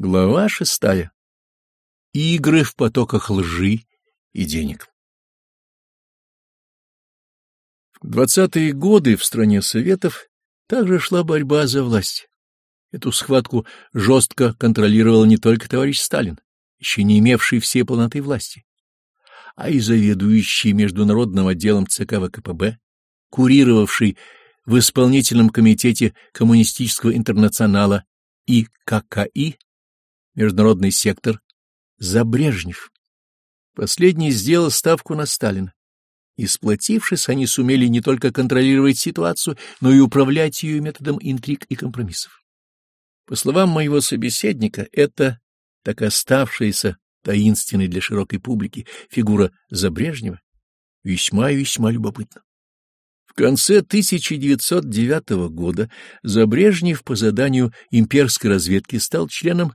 Глава шестая. Игры в потоках лжи и денег. В двадцатые годы в стране Советов также шла борьба за власть. Эту схватку жестко контролировал не только товарищ Сталин, еще не имевший всей полноты власти, а и заведующий международным отделом ЦК ВКПБ, курировавший в исполнительном комитете Коммунистического интернационала и ККИ международный сектор, за Брежнев. Последний сделал ставку на Сталина. И сплотившись, они сумели не только контролировать ситуацию, но и управлять ее методом интриг и компромиссов. По словам моего собеседника, это так оставшаяся таинственной для широкой публики фигура Забрежнева весьма и весьма любопытна. В конце 1909 года Забрежнев по заданию имперской разведки стал членом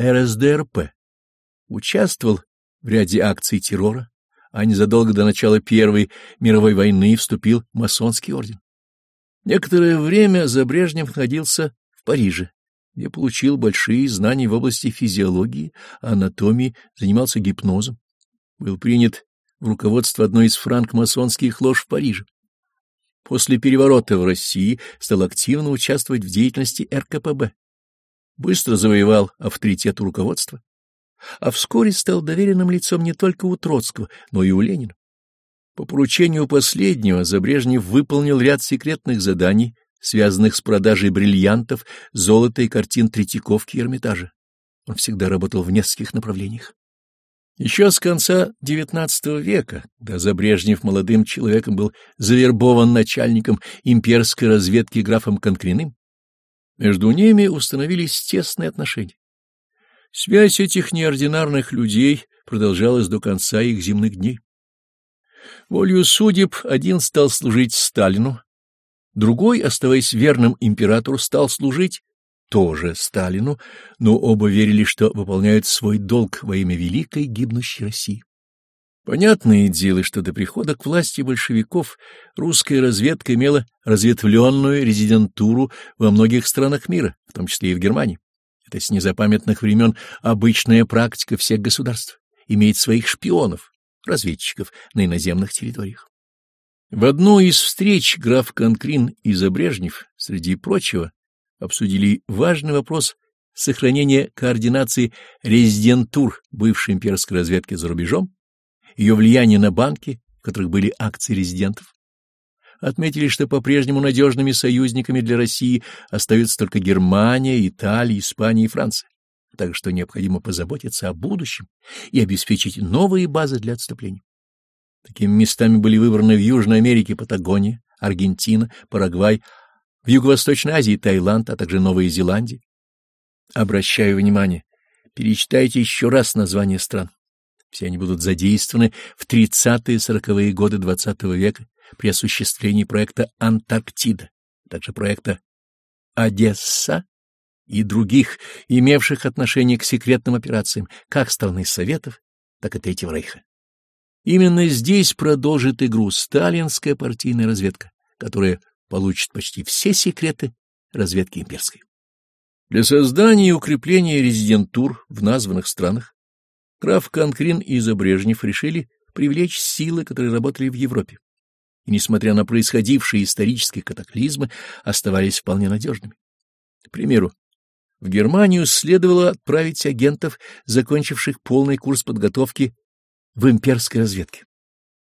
РСДРП. Участвовал в ряде акций террора, а незадолго до начала Первой мировой войны вступил в масонский орден. Некоторое время Забрежнев находился в Париже, где получил большие знания в области физиологии, анатомии, занимался гипнозом. Был принят в руководство одной из франк-масонских лож в Париже. После переворота в России стал активно участвовать в деятельности РКПБ быстро завоевал авторитет руководства, а вскоре стал доверенным лицом не только у Троцкого, но и у Ленина. По поручению последнего Забрежнев выполнил ряд секретных заданий, связанных с продажей бриллиантов, золота и картин Третьяковки и Эрмитажа. Он всегда работал в нескольких направлениях. Еще с конца XIX века, когда Забрежнев молодым человеком был завербован начальником имперской разведки графом Конкриным, между ними установились тесные отношения. Связь этих неординарных людей продолжалась до конца их земных дней. Волею судеб один стал служить Сталину, другой, оставаясь верным императору, стал служить тоже Сталину, но оба верили, что выполняют свой долг во имя великой гибнущей России. Понятное дело, что до прихода к власти большевиков русская разведка имела разветвленную резидентуру во многих странах мира, в том числе и в Германии. Это с незапамятных времен обычная практика всех государств — иметь своих шпионов, разведчиков на иноземных территориях. В одну из встреч граф Конкрин и Забрежнев, среди прочего, обсудили важный вопрос сохранения координации резидентур бывшей имперской разведки за рубежом ее влияние на банки, в которых были акции резидентов. Отметили, что по-прежнему надежными союзниками для России остаются только Германия, Италия, Испания и Франция, так что необходимо позаботиться о будущем и обеспечить новые базы для отступления. Такими местами были выбраны в Южной Америке Патагония, Аргентина, Парагвай, в Юго-Восточной Азии Таиланд, а также Новая Зеландия. Обращаю внимание, перечитайте еще раз название стран. Все они будут задействованы в 30-40-е годы XX -го века при осуществлении проекта «Антарктида», также проекта «Одесса» и других, имевших отношение к секретным операциям как страны Советов, так и Третьего Рейха. Именно здесь продолжит игру сталинская партийная разведка, которая получит почти все секреты разведки имперской. Для создания и укрепления резидентур в названных странах Граф Конкрин и Забрежнев решили привлечь силы, которые работали в Европе, и, несмотря на происходившие исторические катаклизмы, оставались вполне надежными. К примеру, в Германию следовало отправить агентов, закончивших полный курс подготовки в имперской разведке.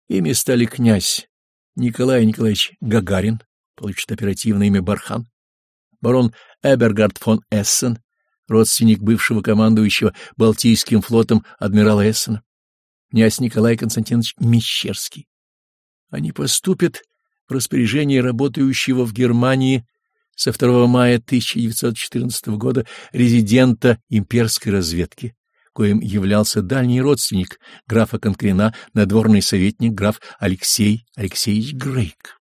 Ими стали князь Николай Николаевич Гагарин, получит оперативное имя Бархан, барон Эбергард фон Эссен, родственник бывшего командующего Балтийским флотом адмирала Эссена, князь Николай Константинович Мещерский. Они поступят в распоряжение работающего в Германии со 2 мая 1914 года резидента имперской разведки, коим являлся дальний родственник графа Конкрина, надворный советник граф Алексей Алексеевич Грейк.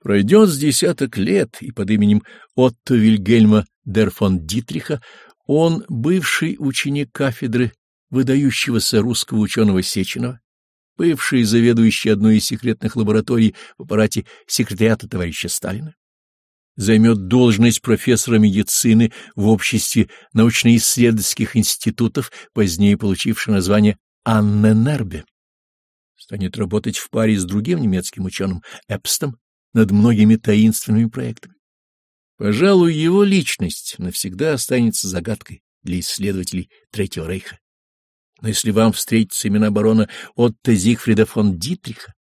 Пройдет с десяток лет, и под именем Отто Вильгельма дер фон Дитриха он, бывший ученик кафедры выдающегося русского ученого Сеченова, бывший заведующий одной из секретных лабораторий в аппарате секретариата товарища Сталина, займет должность профессора медицины в обществе научно-исследовательских институтов, позднее получившего название Анненербе. Станет работать в паре с другим немецким ученым Эпстом над многими таинственными проектами. Пожалуй, его личность навсегда останется загадкой для исследователей Третьего Рейха. Но если вам встретятся имена барона Отто Зигфрида фон Дитриха,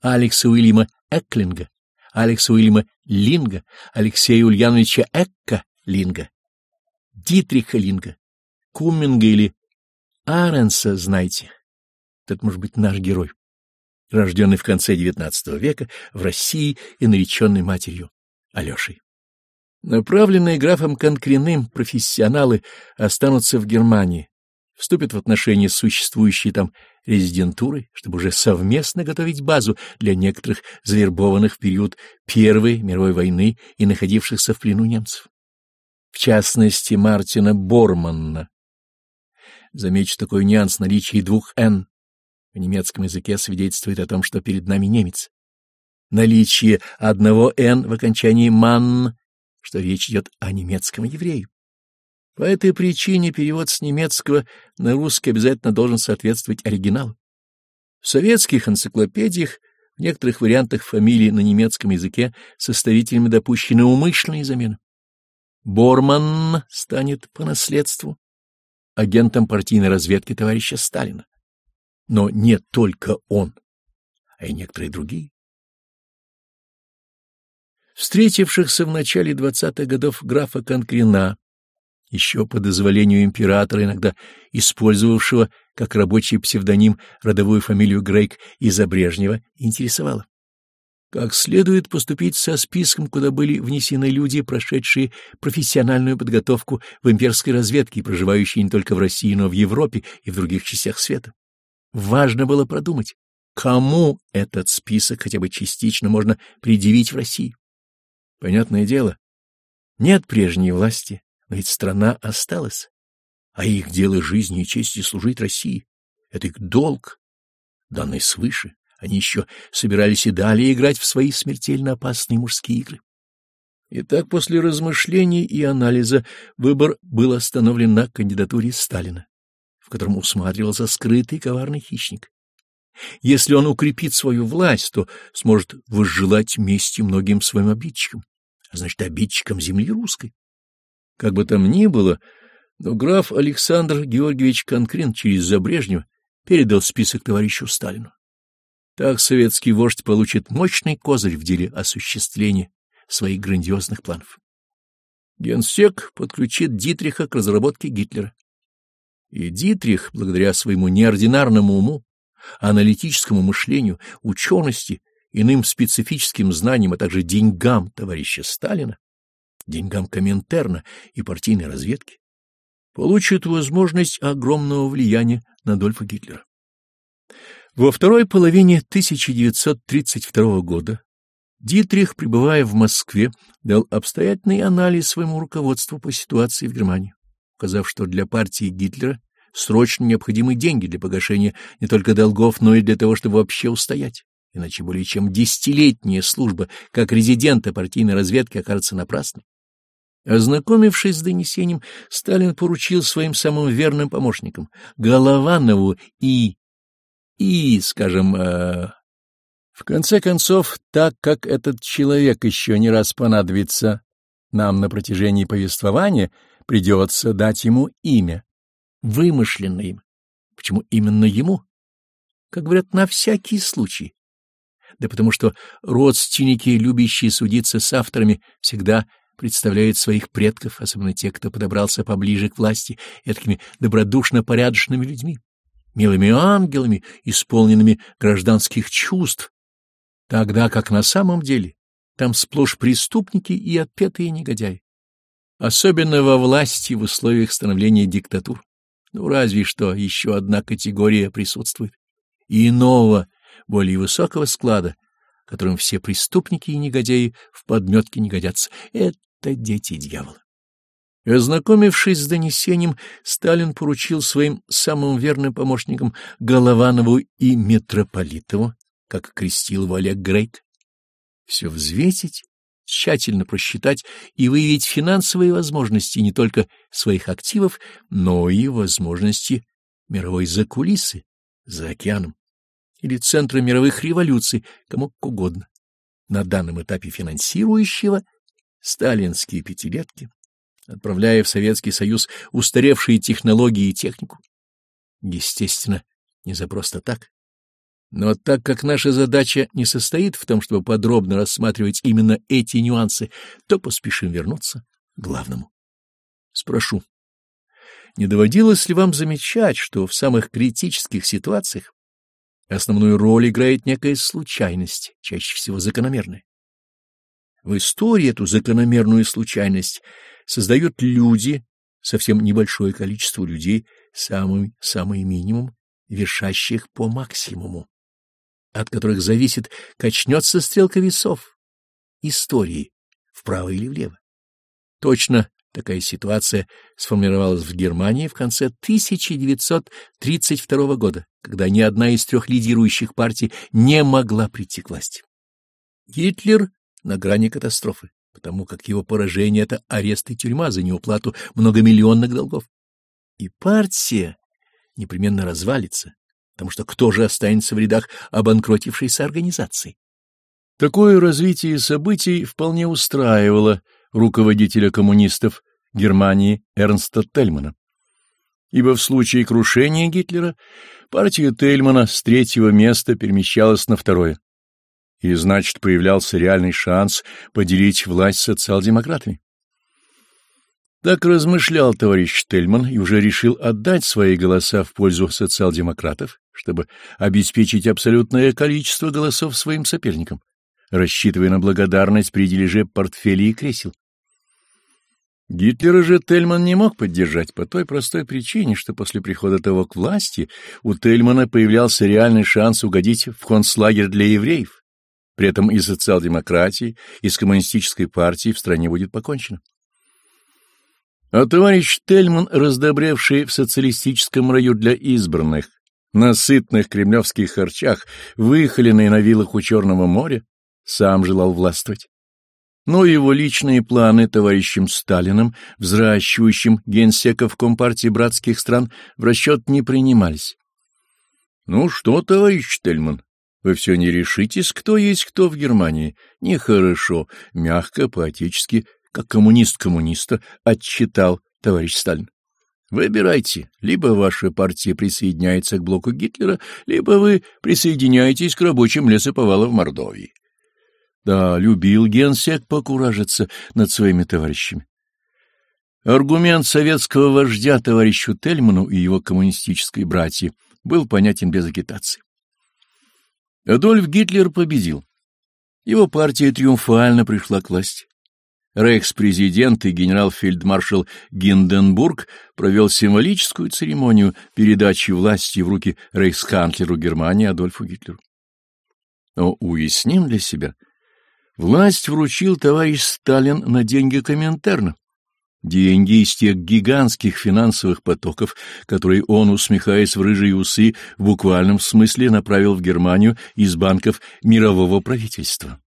Алекса Уильяма Эклинга, Алекса Уильяма Линга, Алексея Ульяновича Экка Линга, Дитриха Линга, Куминга или Аренса, знаете, это может быть наш герой, рожденный в конце XIX века в России и нареченный матерью Алешей. Направленные графом Конкриным профессионалы останутся в Германии, вступят в отношения с существующей там резидентурой, чтобы уже совместно готовить базу для некоторых завербованных в период Первой мировой войны и находившихся в плену немцев. В частности, Мартина Борманна. Замечу такой нюанс наличия двух «н» в немецком языке свидетельствует о том, что перед нами немец. Наличие одного «н» в окончании «манн», что речь идет о немецком еврее. По этой причине перевод с немецкого на русский обязательно должен соответствовать оригиналу. В советских энциклопедиях в некоторых вариантах фамилии на немецком языке составителями допущены умышленные замены. Борман станет по наследству агентом партийной разведки товарища Сталина. Но не только он, а и некоторые другие. Встретившихся в начале двадцатых годов графа Конкрина еще по дозволению императора, иногда использовавшего как рабочий псевдоним родовую фамилию Грейк из-за Брежнева, интересовало. Как следует поступить со списком, куда были внесены люди, прошедшие профессиональную подготовку в имперской разведке, проживающие не только в России, но и в Европе и в других частях света. Важно было продумать, кому этот список хотя бы частично можно предъявить в России. Понятное дело, нет прежней власти, но ведь страна осталась, а их дело жизни и чести служить России. Это их долг, данный свыше. Они еще собирались и далее играть в свои смертельно опасные мужские игры. Итак, после размышлений и анализа выбор был остановлен на кандидатуре Сталина, в котором усматривался скрытый коварный хищник. Если он укрепит свою власть, то сможет возжелать мести многим своим обидчикам, а значит, обидчикам земли русской. Как бы там ни было, но граф Александр Георгиевич Конкрин через Забрежнева передал список товарищу Сталину. Так советский вождь получит мощный козырь в деле осуществления своих грандиозных планов. Генсек подключит Дитриха к разработке Гитлера. И Дитрих, благодаря своему неординарному уму, аналитическому мышлению, учености, иным специфическим знаниям, а также деньгам товарища Сталина, деньгам Коминтерна и партийной разведки, получит возможность огромного влияния на Адольфа Гитлера. Во второй половине 1932 года Дитрих, пребывая в Москве, дал обстоятельный анализ своему руководству по ситуации в Германии, указав, что для партии Гитлера срочно необходимы деньги для погашения не только долгов, но и для того, чтобы вообще устоять. Иначе более чем десятилетняя служба как резидента партийной разведки окажется напрасной. Ознакомившись с донесением, Сталин поручил своим самым верным помощникам Голованову и... и, скажем, э, в конце концов, так как этот человек еще не раз понадобится нам на протяжении повествования, придется дать ему имя, вымышленное имя. Почему именно ему? Как говорят, на всякий случай. Да потому что родственники, любящие судиться с авторами, всегда представляют своих предков, особенно те, кто подобрался поближе к власти, такими добродушно-порядочными людьми, милыми ангелами, исполненными гражданских чувств, тогда как на самом деле там сплошь преступники и отпетые негодяи. Особенно во власти в условиях становления диктатур. Ну, разве что еще одна категория присутствует. И иного, более высокого склада, которым все преступники и негодяи в подметке не годятся. Это дети дьявола. Ознакомившись с донесением, Сталин поручил своим самым верным помощникам Голованову и Митрополитову, как крестил его Олег Грейт, все взвесить тщательно просчитать и выявить финансовые возможности не только своих активов, но и возможности мировой закулисы за океаном или центра мировых революций, кому угодно. На данном этапе финансирующего сталинские пятилетки, отправляя в Советский Союз устаревшие технологии и технику. Естественно, не за просто так. Но так как наша задача не состоит в том, чтобы подробно рассматривать именно эти нюансы, то поспешим вернуться к главному. Спрошу, не доводилось ли вам замечать, что в самых критических ситуациях основную роль играет некая случайность, чаще всего закономерная? В истории эту закономерную случайность создают люди, совсем небольшое количество людей, самый, самый минимум, вершащих по максимуму от которых зависит, качнется стрелка весов истории вправо или влево. Точно такая ситуация сформировалась в Германии в конце 1932 года, когда ни одна из трех лидирующих партий не могла прийти к власти. Гитлер на грани катастрофы, потому как его поражение — это арест и тюрьма за неуплату многомиллионных долгов. И партия непременно развалится, потому что кто же останется в рядах обанкротившейся организации? Такое развитие событий вполне устраивало руководителя коммунистов Германии Эрнста Тельмана. Ибо в случае крушения Гитлера партия Тельмана с третьего места перемещалась на второе. И, значит, появлялся реальный шанс поделить власть социал-демократами. Так размышлял товарищ Тельман и уже решил отдать свои голоса в пользу социал-демократов, чтобы обеспечить абсолютное количество голосов своим соперникам, рассчитывая на благодарность при дележе портфелей и кресел. Гитлера же Тельман не мог поддержать по той простой причине, что после прихода того к власти у Тельмана появлялся реальный шанс угодить в концлагерь для евреев. При этом и социал-демократии, и с коммунистической партией в стране будет покончено. А товарищ Тельман, раздобревший в социалистическом раю для избранных, на сытных кремлевских харчах, выхоленный на вилах у Черного моря, сам желал властвовать. Но его личные планы товарищем Сталиным, взращивающим генсеков Компартии братских стран, в расчет не принимались. — Ну что, товарищ Тельман, вы все не решитесь, кто есть кто в Германии. Нехорошо, мягко, поотечески, как коммунист коммуниста, отчитал товарищ Сталин. Выбирайте, либо ваша партия присоединяется к блоку Гитлера, либо вы присоединяетесь к рабочим лесоповала в Мордовии. Да, любил генсек покуражиться над своими товарищами. Аргумент советского вождя товарищу Тельману и его коммунистической братьи был понятен без агитации. Адольф Гитлер победил. Его партия триумфально пришла к власти. Рейхс-президент и генерал-фельдмаршал Гинденбург провел символическую церемонию передачи власти в руки рейхсканцлеру Германии Адольфу Гитлеру. Но уясним для себя, власть вручил товарищ Сталин на деньги Коминтерна. Деньги из тех гигантских финансовых потоков, которые он, усмехаясь в рыжие усы, в буквальном смысле направил в Германию из банков мирового правительства.